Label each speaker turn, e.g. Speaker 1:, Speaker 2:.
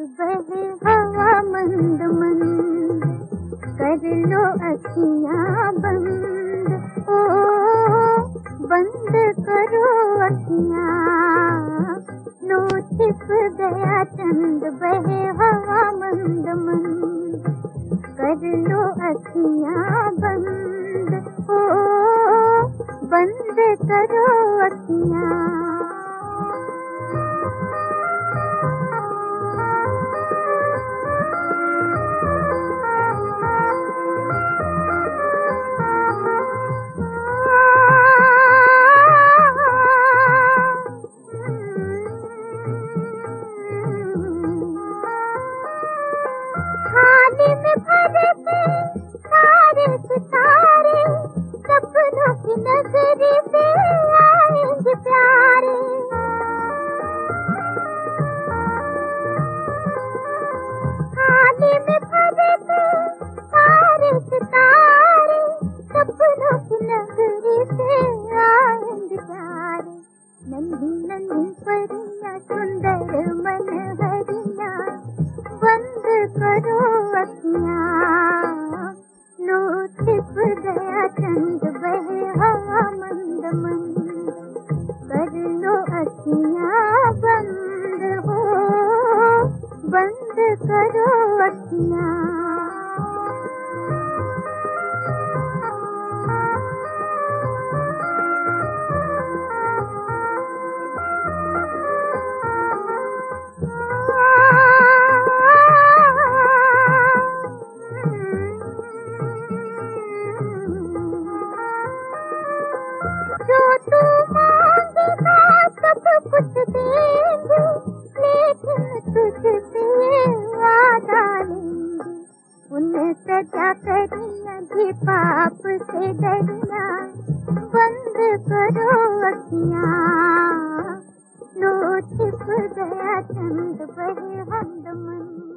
Speaker 1: बहे हवा मंद मंद कर लो अखियाँ बंद। ओ, बंद करो अखियाँ। लो छिप गया चंद बहे हवा मंद मंद कर लो अखियाँ बंद। ओ, बंद करो अखियाँ। नन्ही नन्ही परियाँ सुंदर मन हरिया। बंद करो अखियाँ लो छिप गया चंद बहे हवा मंद मंद कर लो अखियाँ बंद हो बंद करो अखियाँ उनसे करी भी पाप से डरिया। बंद करो अखियाँ लोट गया चंद बड़े हंद मन